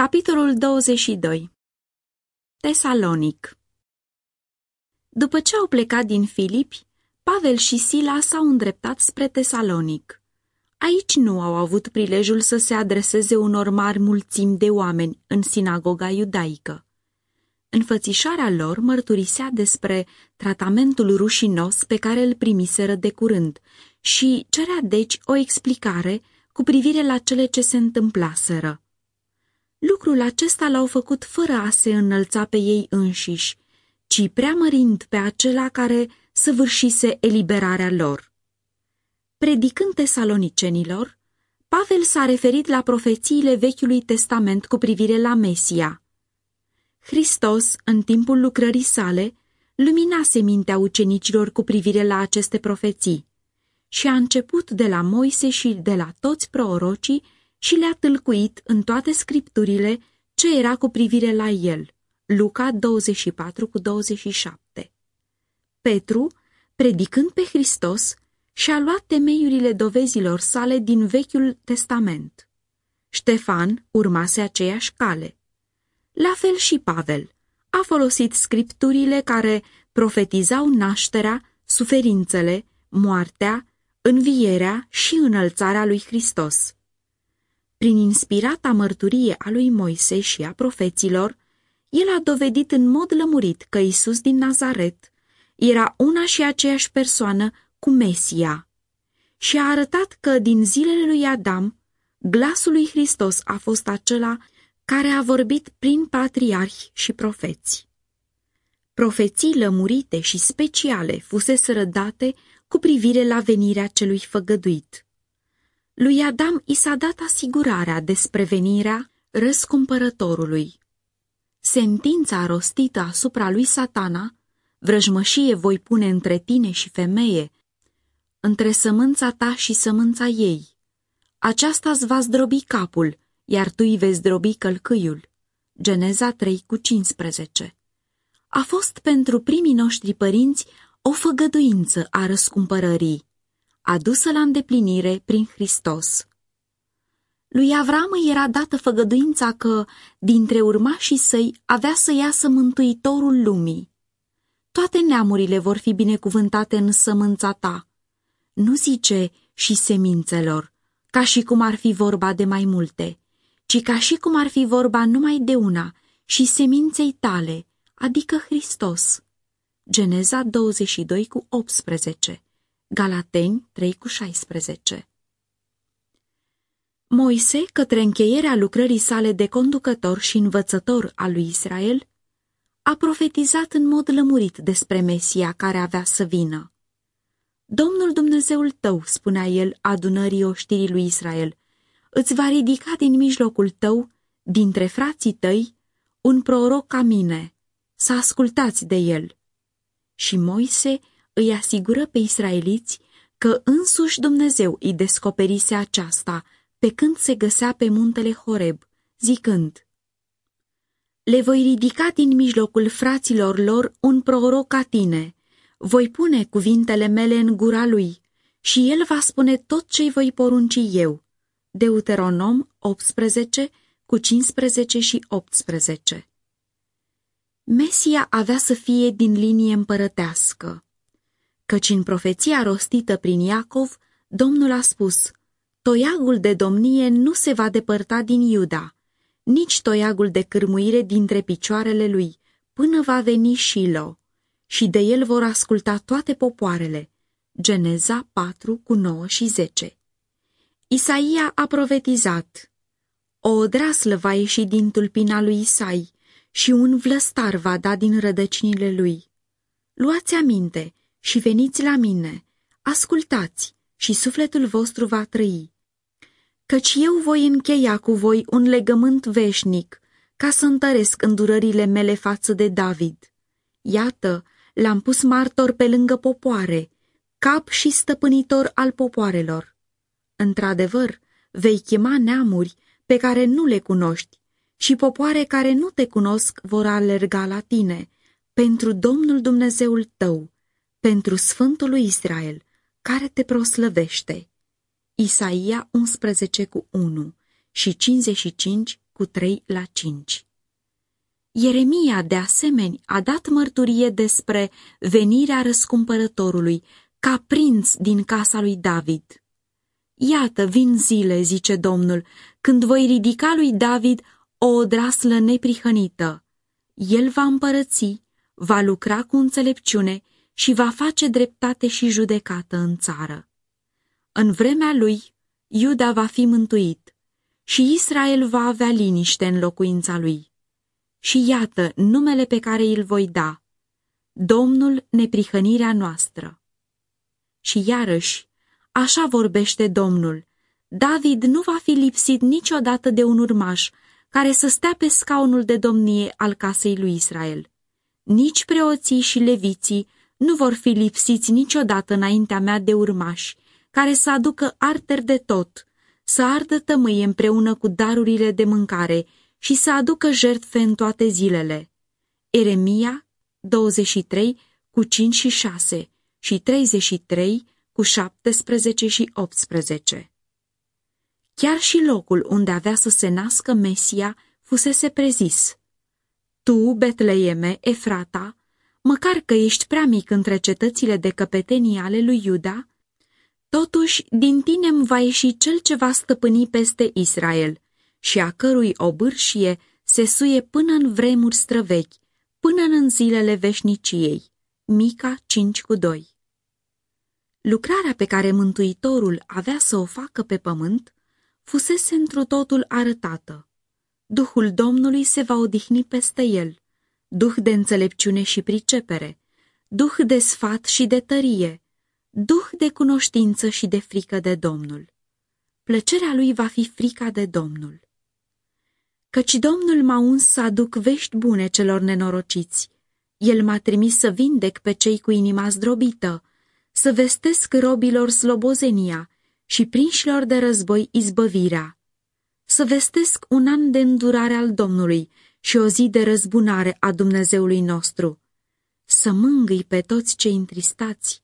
Capitolul 22 Tesalonic După ce au plecat din Filipi, Pavel și Sila s-au îndreptat spre Tesalonic. Aici nu au avut prilejul să se adreseze unor mari mulțimi de oameni în sinagoga iudaică. Înfățișarea lor mărturisea despre tratamentul rușinos pe care îl primiseră de curând și cerea deci o explicare cu privire la cele ce se întâmplaseră. Lucrul acesta l-au făcut fără a se înălța pe ei înșiși, ci preamărind pe acela care săvârșise eliberarea lor. Predicând tesalonicenilor, Pavel s-a referit la profețiile Vechiului Testament cu privire la Mesia. Hristos, în timpul lucrării sale, luminase mintea ucenicilor cu privire la aceste profeții și a început de la Moise și de la toți prorocii și le-a tâlcuit în toate scripturile ce era cu privire la el. Luca 24 cu 27 Petru, predicând pe Hristos, și-a luat temeiurile dovezilor sale din Vechiul Testament. Ștefan urmase aceeași cale. La fel și Pavel a folosit scripturile care profetizau nașterea, suferințele, moartea, învierea și înălțarea lui Hristos. Prin inspirata mărturie a lui Moise și a profeților, el a dovedit în mod lămurit că Isus din Nazaret era una și aceeași persoană cu Mesia și a arătat că din zilele lui Adam, glasul lui Hristos a fost acela care a vorbit prin patriarhi și profeți. Profeții lămurite și speciale fusese date cu privire la venirea celui făgăduit. Lui Adam i s-a dat asigurarea despre venirea răscumpărătorului. Sentința rostită asupra lui satana, vrăjmășie voi pune între tine și femeie, între sămânța ta și sămânța ei. Aceasta îți va zdrobi capul, iar tu îi vei zdrobi călcâiul. Geneza 3 cu 15 A fost pentru primii noștri părinți o făgăduință a răscumpărării, adusă la îndeplinire prin Hristos. Lui Avram îi era dată făgăduința că, dintre urmașii săi, avea să iasă mântuitorul lumii. Toate neamurile vor fi binecuvântate în sămânța ta. Nu zice și semințelor, ca și cum ar fi vorba de mai multe, ci ca și cum ar fi vorba numai de una și seminței tale, adică Hristos. Geneza 22 cu 18, Galateni 3 cu 16. Moise, către încheierea lucrării sale de conducător și învățător al lui Israel, a profetizat în mod lămurit despre Mesia care avea să vină. Domnul Dumnezeul tău, spunea el adunării oștirii lui Israel, îți va ridica din mijlocul tău, dintre frații tăi, un proroc ca mine, să ascultați de el. Și Moise îi asigură pe israeliți că însuși Dumnezeu îi descoperise aceasta pe când se găsea pe muntele Horeb, zicând, Le voi ridica din mijlocul fraților lor un proroc ca tine, voi pune cuvintele mele în gura lui și el va spune tot ce-i voi porunci eu. Deuteronom 18 cu 15 și 18 Mesia avea să fie din linie împărătească, căci în profeția rostită prin Iacov, Domnul a spus, Toiagul de domnie nu se va depărta din Iuda, nici toiagul de cârmuire dintre picioarele lui, până va veni Shilo, și de el vor asculta toate popoarele. Geneza 4 cu 9 și 10 Isaia a profetizat, O odraslă va ieși din tulpina lui Isai și un vlăstar va da din rădăcinile lui. Luați aminte și veniți la mine, ascultați și sufletul vostru va trăi. Căci eu voi încheia cu voi un legământ veșnic, ca să întăresc îndurările mele față de David. Iată, l-am pus martor pe lângă popoare, cap și stăpânitor al popoarelor. Într-adevăr, vei chema neamuri pe care nu le cunoști și popoare care nu te cunosc vor alerga la tine, pentru Domnul Dumnezeul tău, pentru Sfântul lui Israel, care te proslăvește. Isaia 11 cu 1 și 55 cu 3 la 5. Ieremia, de asemenea, a dat mărturie despre venirea răscumpărătorului ca prinț din casa lui David. Iată, vin zile, zice Domnul, când voi ridica lui David o odraslă neprihănită. El va împărăți, va lucra cu înțelepciune și va face dreptate și judecată în țară. În vremea lui, Iuda va fi mântuit și Israel va avea liniște în locuința lui. Și iată numele pe care îl voi da, Domnul neprihănirea noastră. Și iarăși, așa vorbește Domnul, David nu va fi lipsit niciodată de un urmaș care să stea pe scaunul de domnie al casei lui Israel. Nici preoții și leviții nu vor fi lipsiți niciodată înaintea mea de urmași, care să aducă arter de tot, să ardă tămâie împreună cu darurile de mâncare și să aducă jertfe în toate zilele. Eremia 23 cu 5 și 6 și 33 cu 17 și 18 Chiar și locul unde avea să se nască Mesia fusese prezis. Tu, Betleeme, Efrata, măcar că ești prea mic între cetățile de căpetenie ale lui Iuda, totuși din tine îmi va ieși cel ce va stăpâni peste Israel și a cărui obârșie se suie până în vremuri străvechi, până în zilele veșniciei. Mica 5 cu 2 Lucrarea pe care Mântuitorul avea să o facă pe pământ fusese întru totul arătată. Duhul Domnului se va odihni peste el, duh de înțelepciune și pricepere, duh de sfat și de tărie, duh de cunoștință și de frică de Domnul. Plăcerea lui va fi frica de Domnul. Căci Domnul m-a uns să aduc vești bune celor nenorociți. El m-a trimis să vindec pe cei cu inima zdrobită, să vestesc robilor slobozenia și prinșilor de război izbăvirea, să vestesc un an de îndurare al Domnului și o zi de răzbunare a Dumnezeului nostru, să mângâi pe toți cei întristați,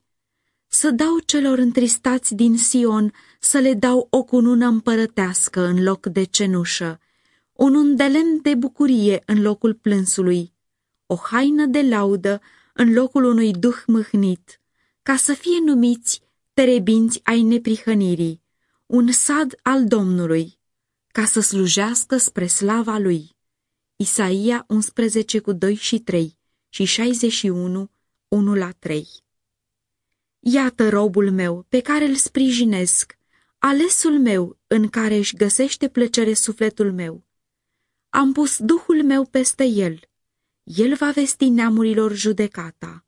să dau celor întristați din Sion, să le dau o cunună împărătească în loc de cenușă, un undelem de bucurie în locul plânsului, o haină de laudă în locul unui duh mâhnit, ca să fie numiți terebinți ai neprihănirii, un sad al Domnului, ca să slujească spre slava lui. Isaia 11 cu 2 și 3 și 61, 1 la 3 Iată robul meu pe care îl sprijinesc, alesul meu în care își găsește plăcere sufletul meu. Am pus Duhul meu peste el. El va vesti neamurilor judecata.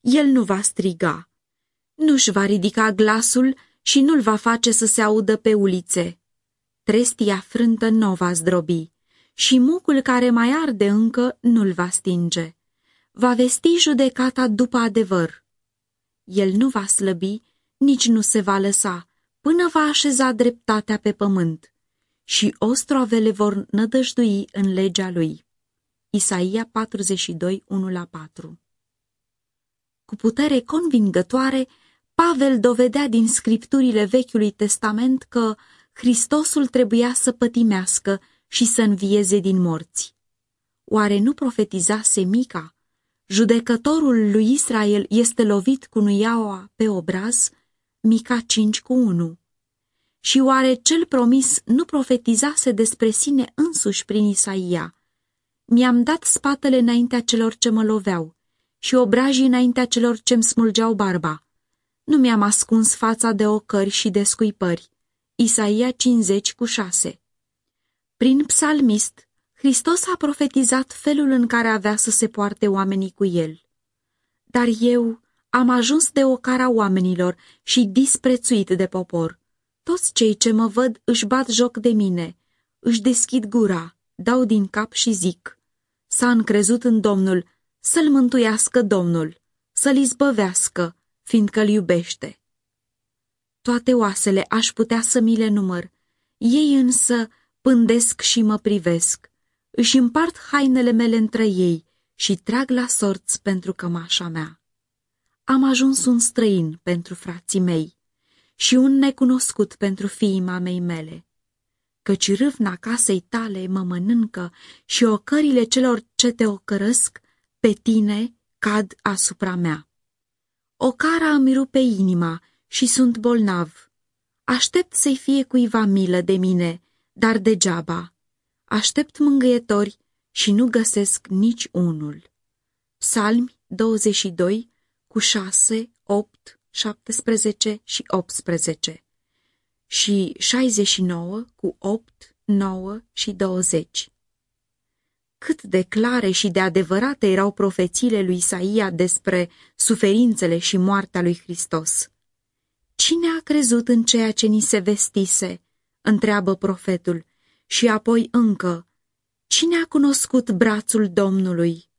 El nu va striga. Nu-și va ridica glasul și nu-l va face să se audă pe ulițe. Trestia frântă nu va zdrobi și mucul care mai arde încă nu-l va stinge. Va vesti judecata după adevăr. El nu va slăbi, nici nu se va lăsa, până va așeza dreptatea pe pământ și ostrovele vor nădăjdui în legea lui. Isaia 42, 1 4 Cu putere convingătoare, Pavel dovedea din scripturile Vechiului Testament că Hristosul trebuia să pătimească și să învieze din morți. Oare nu profetizase Mica? Judecătorul lui Israel este lovit cu nuiaua pe obraz? Mica 5 cu 1 și oare cel promis nu profetizase despre sine însuși prin Isaia? Mi-am dat spatele înaintea celor ce mă loveau și obrajii înaintea celor ce-mi smulgeau barba. Nu mi-am ascuns fața de ocări și de scuipări. Isaia 50 cu 6 Prin psalmist, Hristos a profetizat felul în care avea să se poarte oamenii cu el. Dar eu am ajuns de ocara oamenilor și disprețuit de popor. Toți cei ce mă văd își bat joc de mine, își deschid gura, dau din cap și zic, s-a încrezut în Domnul, să-l mântuiască Domnul, să-l izbăvească, fiindcă-l iubește. Toate oasele aș putea să mi le număr, ei însă pândesc și mă privesc, își împart hainele mele între ei și trag la sorți pentru cămașa mea. Am ajuns un străin pentru frații mei și un necunoscut pentru fiii mamei mele. căci râvna casei tale mă mănâncă și ocările celor ce te ocărăsc pe tine cad asupra mea. O cara îmi rupe inima și sunt bolnav. Aștept să-i fie cuiva milă de mine, dar degeaba. Aștept mângâietori și nu găsesc nici unul. Salmi 22 cu 6, 8, 17 și 18 și 69 cu 8, 9 și 20. Cât de clare și de adevărate erau profețiile lui Isaia despre suferințele și moartea lui Hristos. Cine a crezut în ceea ce ni se vestise? Întreabă profetul, și apoi încă, cine a cunoscut brațul Domnului?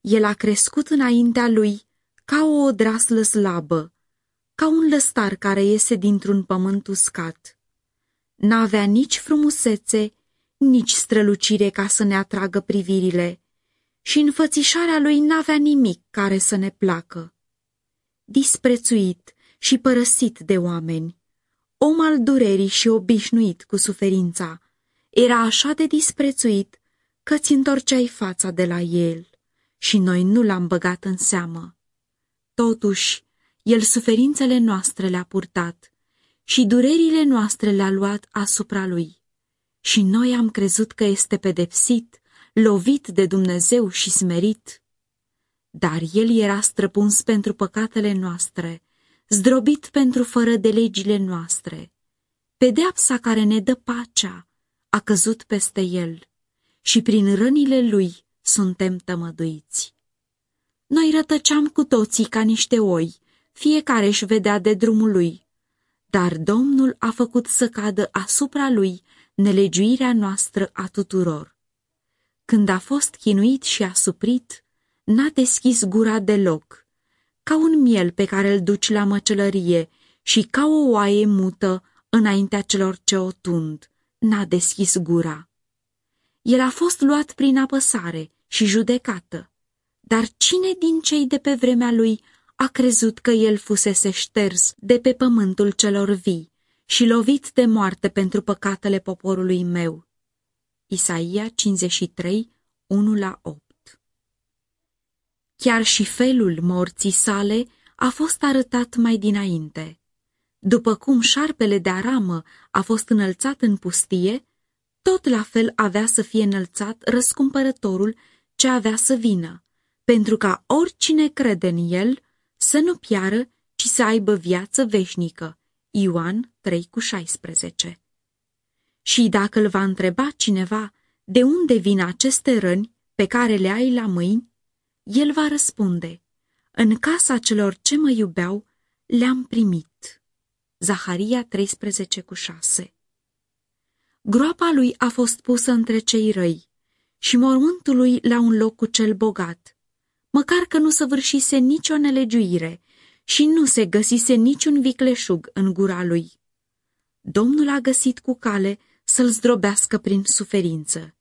El a crescut înaintea lui ca o odraslă slabă, ca un lăstar care iese dintr-un pământ uscat. N-avea nici frumusețe, nici strălucire ca să ne atragă privirile și înfățișarea lui n-avea nimic care să ne placă. Disprețuit și părăsit de oameni, om al durerii și obișnuit cu suferința, era așa de disprețuit că ți întorceai fața de la el și noi nu l-am băgat în seamă. Totuși, el suferințele noastre le-a purtat și durerile noastre le-a luat asupra lui. Și noi am crezut că este pedepsit, lovit de Dumnezeu și smerit. Dar el era străpuns pentru păcatele noastre, zdrobit pentru fără de legile noastre. Pedeapsa care ne dă pacea a căzut peste el și prin rănile lui suntem tămăduiți. Noi rătăceam cu toții ca niște oi, fiecare își vedea de drumul lui, dar Domnul a făcut să cadă asupra lui nelegiuirea noastră a tuturor. Când a fost chinuit și asuprit, n-a deschis gura deloc, ca un miel pe care îl duci la măcelărie și ca o oaie mută înaintea celor ce o tund, n-a deschis gura. El a fost luat prin apăsare și judecată, dar cine din cei de pe vremea lui a crezut că el fusese șters de pe pământul celor vii și lovit de moarte pentru păcatele poporului meu. Isaia 53, 1 la 8 Chiar și felul morții sale a fost arătat mai dinainte. După cum șarpele de aramă a fost înălțat în pustie, tot la fel avea să fie înălțat răscumpărătorul ce avea să vină, pentru ca oricine crede în el să nu piară, ci să aibă viață veșnică. Ioan 3 cu 16 Și dacă îl va întreba cineva de unde vin aceste răni pe care le ai la mâini, el va răspunde, în casa celor ce mă iubeau le-am primit. Zaharia 13 cu 6 Groapa lui a fost pusă între cei răi și mormântul lui la un loc cu cel bogat, măcar că nu săvârșise nicio nelegiuire și nu se găsise niciun vicleșug în gura lui. Domnul a găsit cu cale să-l zdrobească prin suferință.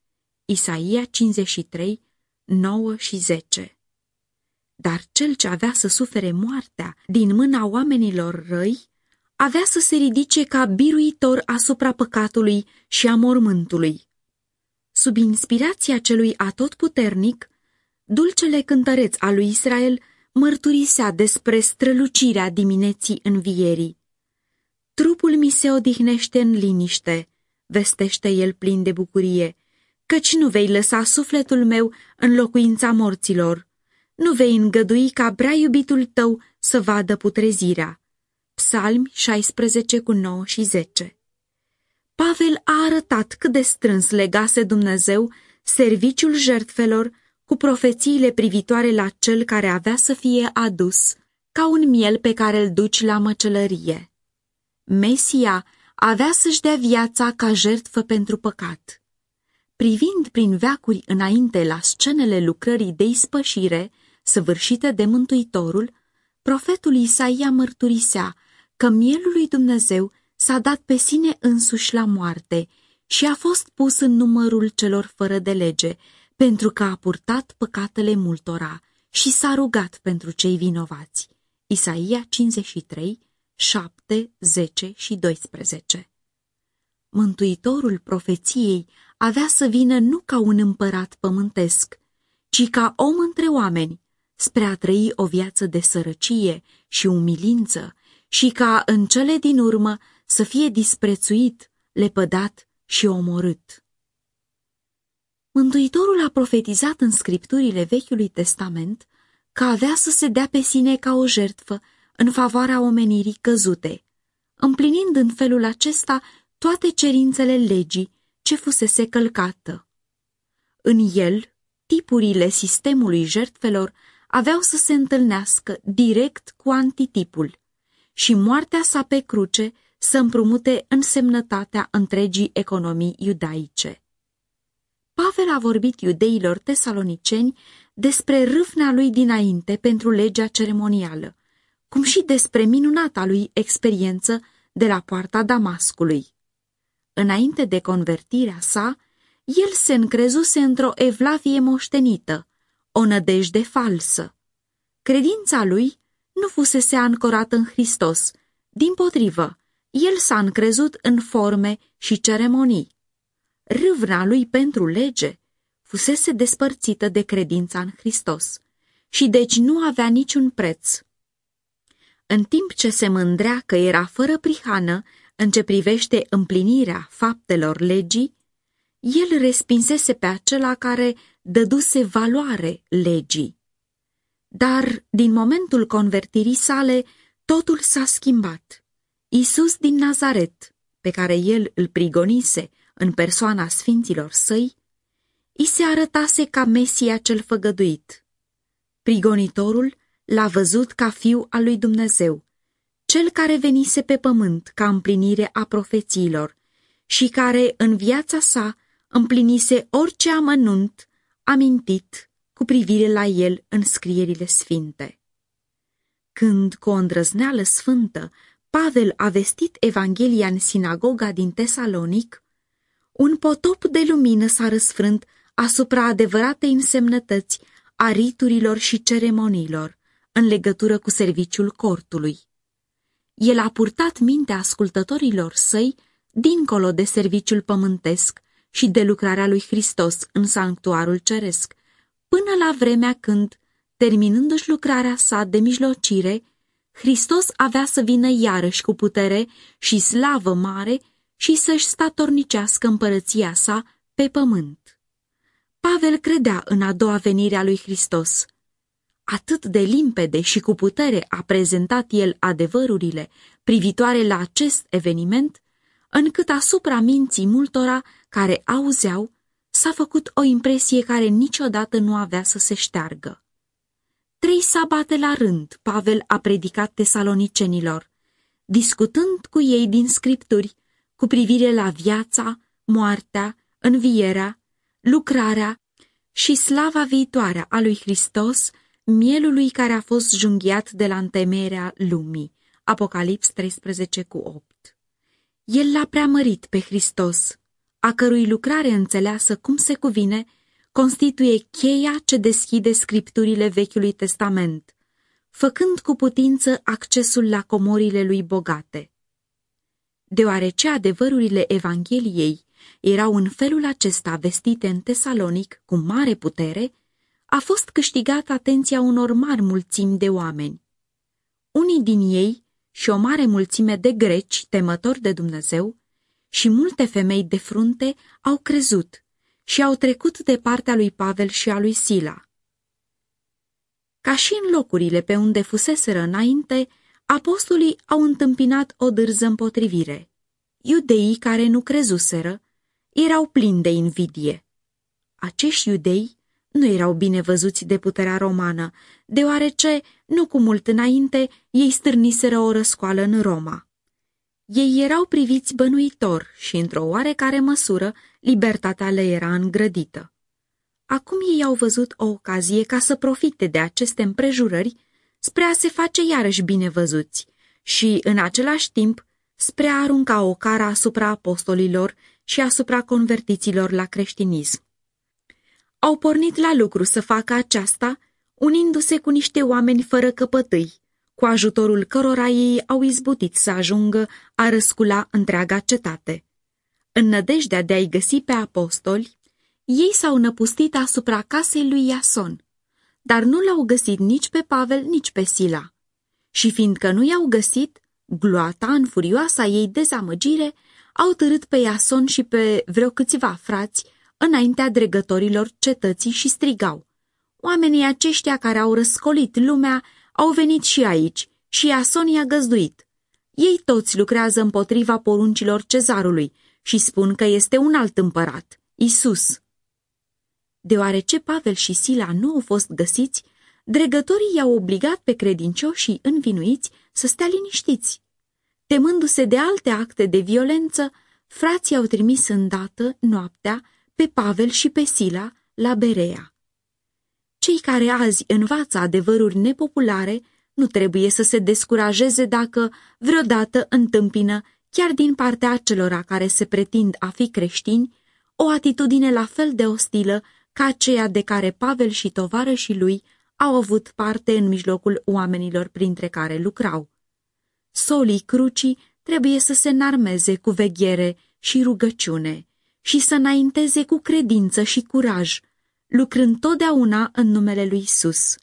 Isaia 53, 9 și 10 Dar cel ce avea să sufere moartea din mâna oamenilor răi, avea să se ridice ca biruitor asupra păcatului și a mormântului. Sub inspirația celui atotputernic, dulcele cântăreț al lui Israel mărturisea despre strălucirea dimineții învierii. Trupul mi se odihnește în liniște, vestește el plin de bucurie, căci nu vei lăsa sufletul meu în locuința morților, nu vei îngădui ca prea iubitul tău să vadă putrezirea. Psalmi 16 cu 9 și 10 Pavel a arătat cât de strâns legase Dumnezeu serviciul jertfelor cu profețiile privitoare la cel care avea să fie adus, ca un miel pe care îl duci la măcelărie. Mesia avea să-și dea viața ca jertfă pentru păcat. Privind prin veacuri înainte la scenele lucrării de ispășire, săvârșite de Mântuitorul, profetul Isaia mărturisea că mielul lui Dumnezeu s-a dat pe sine însuși la moarte și a fost pus în numărul celor fără de lege, pentru că a purtat păcatele multora și s-a rugat pentru cei vinovați. Isaia 53, 7, 10 și 12 Mântuitorul profeției avea să vină nu ca un împărat pământesc, ci ca om între oameni, spre a trăi o viață de sărăcie și umilință și ca în cele din urmă să fie disprețuit, lepădat și omorât. Mântuitorul a profetizat în scripturile Vechiului Testament că avea să se dea pe sine ca o jertfă în favoarea omenirii căzute, împlinind în felul acesta toate cerințele legii ce fusese călcată. În el, tipurile sistemului jertfelor aveau să se întâlnească direct cu antitipul și moartea sa pe cruce să împrumute însemnătatea întregii economii iudaice. Pavel a vorbit iudeilor tesaloniceni despre râvnea lui dinainte pentru legea ceremonială, cum și despre minunata lui experiență de la poarta Damascului. Înainte de convertirea sa, el se încrezuse într-o evlavie moștenită, o nădejde falsă. Credința lui nu fusese ancorată în Hristos, din potrivă, el s-a încrezut în forme și ceremonii. Râvna lui pentru lege fusese despărțită de credința în Hristos și deci nu avea niciun preț. În timp ce se mândrea că era fără prihană în ce privește împlinirea faptelor legii, el respinsese pe acela care dăduse valoare legii. Dar, din momentul convertirii sale, totul s-a schimbat. Isus din Nazaret, pe care el îl prigonise în persoana sfinților săi, i se arătase ca Mesia cel făgăduit. Prigonitorul l-a văzut ca fiu al lui Dumnezeu, cel care venise pe pământ ca împlinire a profețiilor și care în viața sa împlinise orice amănunt amintit cu privire la el în scrierile sfinte. Când, cu o îndrăzneală sfântă, Pavel a vestit Evanghelia în sinagoga din Tesalonic, un potop de lumină s-a răsfrânt asupra adevăratei însemnătăți a riturilor și ceremoniilor în legătură cu serviciul cortului. El a purtat mintea ascultătorilor săi dincolo de serviciul pământesc și de lucrarea lui Hristos în sanctuarul ceresc, până la vremea când, terminându-și lucrarea sa de mijlocire, Hristos avea să vină iarăși cu putere și slavă mare și să-și statornicească împărăția sa pe pământ. Pavel credea în a doua venire a lui Hristos. Atât de limpede și cu putere a prezentat el adevărurile privitoare la acest eveniment, încât asupra minții multora care auzeau s-a făcut o impresie care niciodată nu avea să se șteargă. Trei sabate la rând, Pavel a predicat tesalonicenilor, discutând cu ei din scripturi cu privire la viața, moartea, învierea, lucrarea și slava viitoare a lui Hristos, mielului care a fost junghiat de la întemeierea lumii. Apocalips 13 cu 8 El l-a preamărit pe Hristos, a cărui lucrare înțeleasă cum se cuvine, constituie cheia ce deschide scripturile Vechiului Testament, făcând cu putință accesul la comorile lui bogate. Deoarece adevărurile Evangheliei erau în felul acesta vestite în Tesalonic cu mare putere, a fost câștigat atenția unor mari mulțimi de oameni. Unii din ei și o mare mulțime de greci temători de Dumnezeu și multe femei de frunte au crezut și au trecut de partea lui Pavel și a lui Sila. Ca și în locurile pe unde fuseseră înainte, apostolii au întâmpinat o dârză împotrivire. Iudeii care nu crezuseră erau plini de invidie. Acești iudei nu erau bine văzuți de puterea romană, deoarece, nu cu mult înainte, ei stârniseră o răscoală în Roma. Ei erau priviți bănuitor și, într-o oarecare măsură, libertatea le era îngrădită. Acum ei au văzut o ocazie ca să profite de aceste împrejurări spre a se face iarăși bine văzuți și, în același timp, spre a arunca o cara asupra apostolilor și asupra convertiților la creștinism. Au pornit la lucru să facă aceasta, unindu-se cu niște oameni fără căpătâi, cu ajutorul cărora ei au izbutit să ajungă a răscula întreaga cetate. În nădejdea de a-i găsi pe apostoli, ei s-au năpustit asupra casei lui Iason, dar nu l-au găsit nici pe Pavel, nici pe Sila. Și fiindcă nu i-au găsit, gloata, în furioasa ei dezamăgire, au târât pe Iason și pe vreo câțiva frați înaintea dregătorilor cetății și strigau. Oamenii aceștia care au răscolit lumea au venit și aici și Iason i-a găzduit. Ei toți lucrează împotriva poruncilor cezarului și spun că este un alt împărat, Isus. Deoarece Pavel și Sila nu au fost găsiți, dregătorii i-au obligat pe credincioșii învinuiți să stea liniștiți. Temându-se de alte acte de violență, frații au trimis îndată, noaptea, pe Pavel și pe Sila la Berea. Cei care azi învață adevăruri nepopulare nu trebuie să se descurajeze dacă vreodată întâmpină, chiar din partea acelora care se pretind a fi creștini, o atitudine la fel de ostilă ca aceea de care Pavel și tovarășii lui au avut parte în mijlocul oamenilor printre care lucrau. Solii crucii trebuie să se înarmeze cu veghere și rugăciune și să înainteze cu credință și curaj, lucrând totdeauna în numele lui Isus.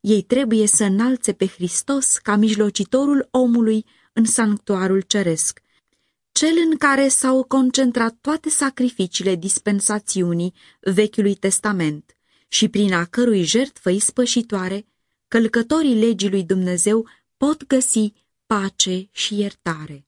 Ei trebuie să înalțe pe Hristos ca mijlocitorul omului în sanctuarul ceresc, cel în care s-au concentrat toate sacrificiile dispensațiunii Vechiului Testament și prin a cărui jertfă ispășitoare, călcătorii legii lui Dumnezeu pot găsi pace și iertare.